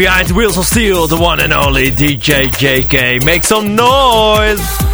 behind Wheels of Steel, the one and only DJ JK. Make some noise!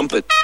trumpet.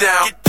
down. Get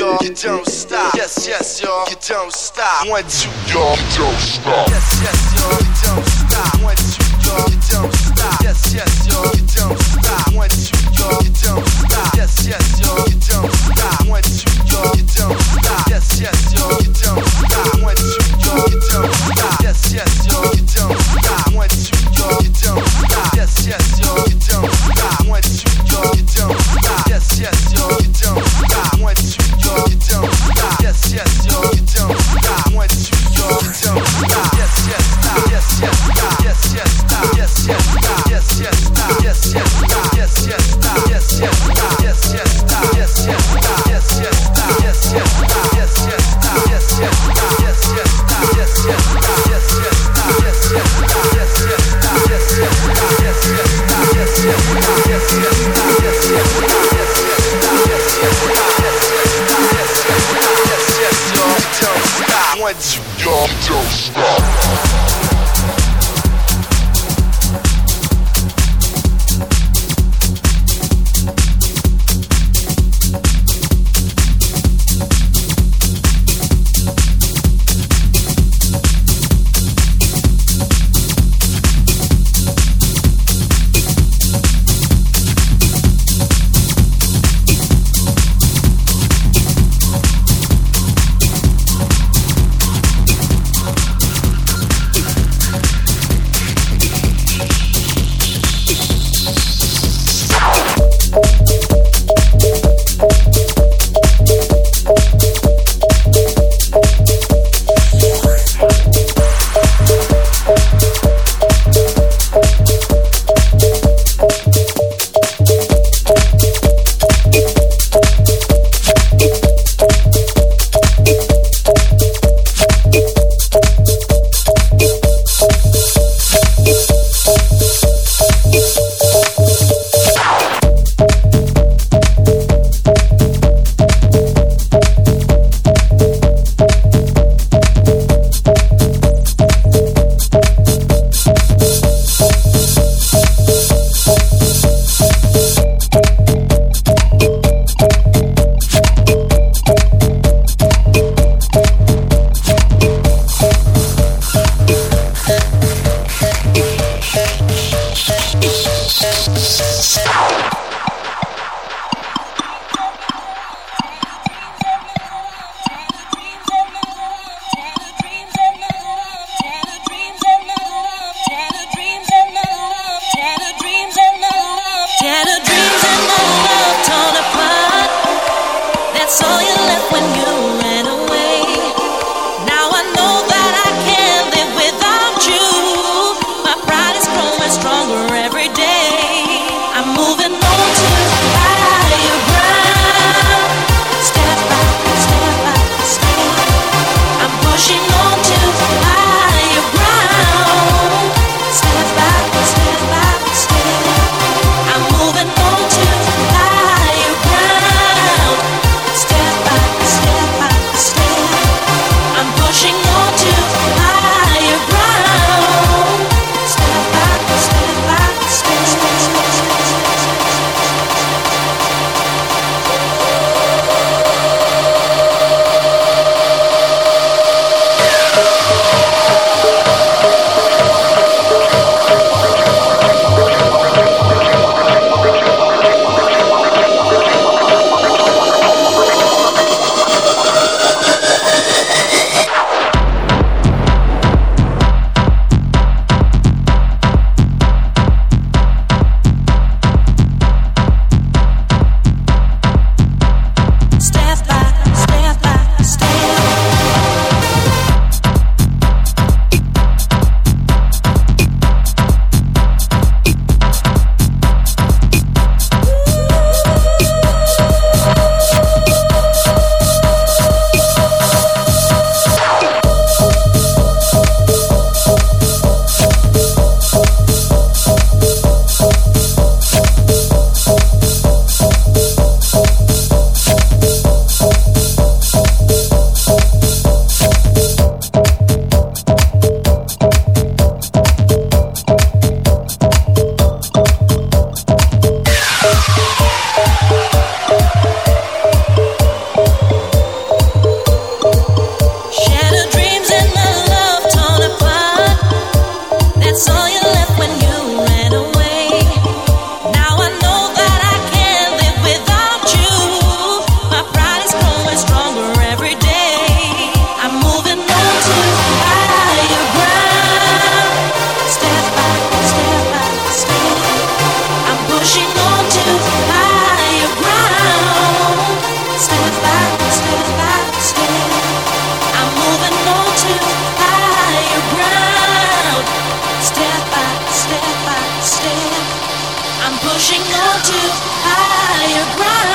y'all, you don't stop. Yes, yes, y'all, you don't stop. One, two, y'all, you don't stop. Yes, yes, y'all, you don't stop. One, two, y'all, you don't stop. Yes, yes, y'all, you don't stop. One, two, y'all, you don't stop. Yes, yes, y'all, you don't stop. One, two, y'all, you don't stop. Yes, yes, y'all. pushing on to higher ground.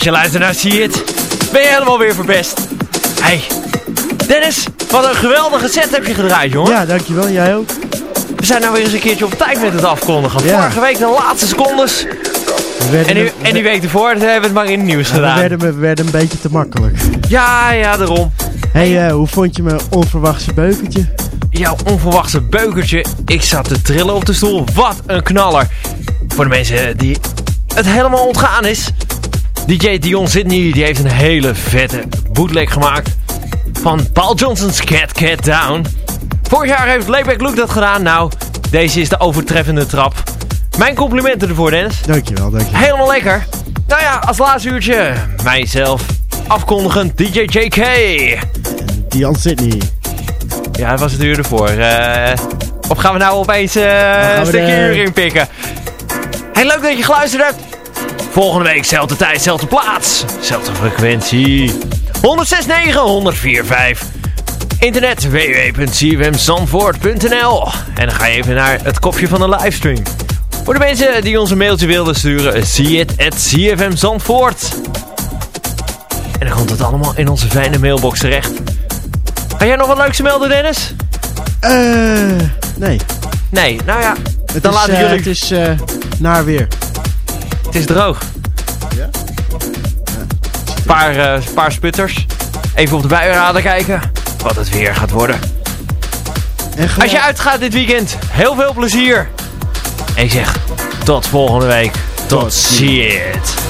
Als je luistert naar See It, ben je helemaal weer verpest. Hey, Dennis, wat een geweldige set heb je gedraaid, jongen. Ja, dankjewel. Jij ook. We zijn nou weer eens een keertje op tijd met het afkondigen. Ja. Vorige week de laatste secondes. We En en die week ervoor hebben we het maar in het nieuws we, gedaan. werden, we werden een beetje te makkelijk. Ja, ja, daarom. hey, eh, hoe vond je mijn onverwachte beukertje? Jouw onverwachte beukertje. Ik zat te trillen op de stoel. Wat een knaller. Voor de mensen die het helemaal ontgaan is. DJ Dion Sydney die heeft een hele vette bootleg gemaakt. Van Paul Johnson's Cat Cat Down. Vorig jaar heeft Layback Luke dat gedaan. Nou, deze is de overtreffende trap. Mijn complimenten ervoor Dennis. Dankjewel, dankjewel. Helemaal lekker. Nou ja, als laatste uurtje mijzelf afkondigend DJ JK. Dion Sydney. Ja, dat was het uur ervoor. Eh, of gaan we nou opeens eh, een stukje de- uur inpikken? Hey, leuk dat je geluisterd hebt. Volgende week, zelfde tijd, zelfde plaats. Zelfde frequentie. 106.9, 104.5. Internet www.cfmzandvoort.nl En dan ga je even naar het kopje van de livestream. Voor de mensen die ons een mailtje wilden sturen, zie het at CFM Zandvoort. En dan komt het allemaal in onze fijne mailbox terecht. Heb jij nog wat leuks te melden, Dennis? Eh, nee. Nee, nou ja, Het Dan is, laten eh, jullie- Het is eh, naar weer. Het is droog. Ja? Een paar, eh, paar sputters. Even op de buienradar kijken. Wat het weer gaat worden. Als je uitgaat dit weekend, heel veel plezier. En ik zeg, tot volgende week. Tot Tot ziens.